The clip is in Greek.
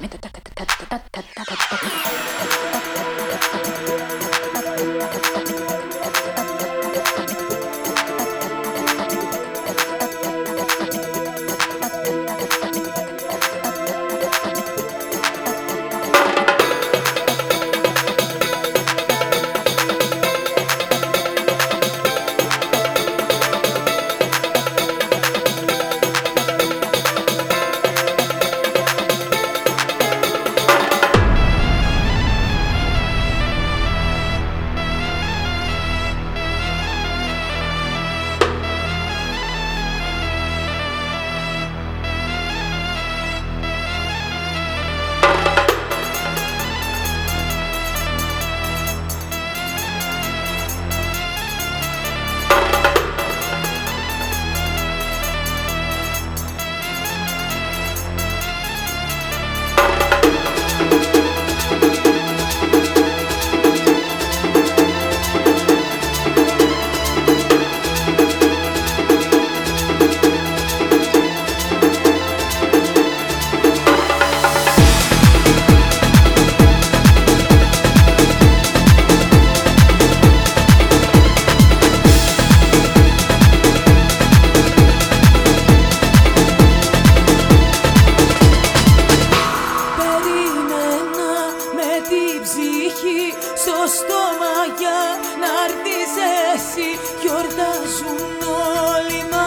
めた ψυχή στο στόμα για να έρθεις εσύ. Γιορτάζουν όλοι μας.